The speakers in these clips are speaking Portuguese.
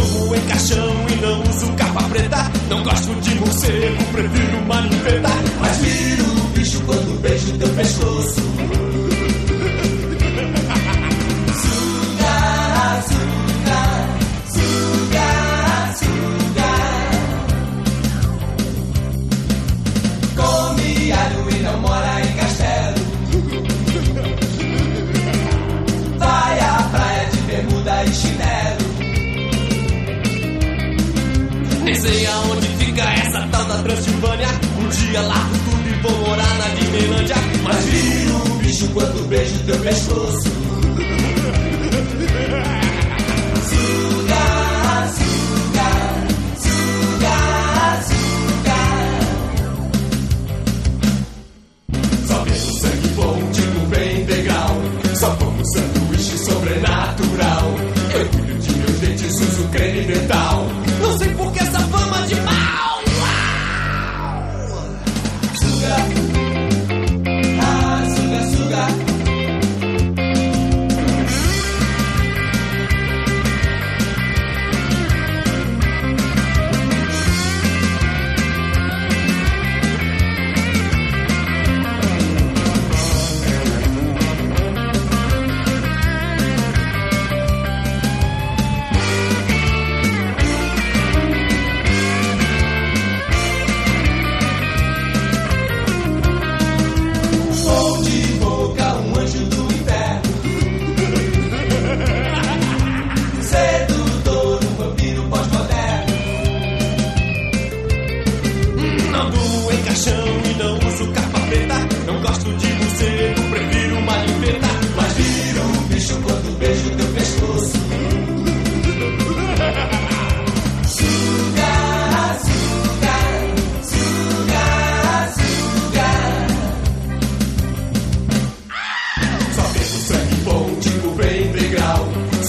novo em caixão e não uso capa preta. Não gosto de morcego, prefiro maniveta. Mas viro o bicho quando Nem sei aonde fica essa tal da Transilvânia. Um dia lá tudo e vou morar na Guimelândia. Mas vira o bicho quando beijo teu pescoço.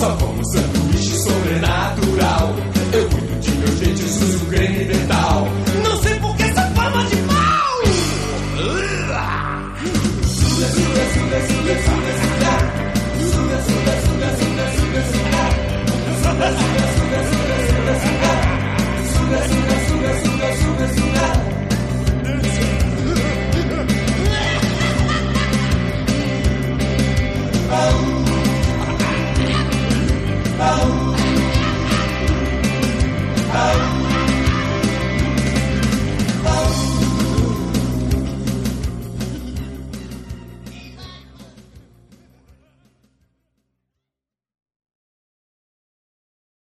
Sabão, Zé.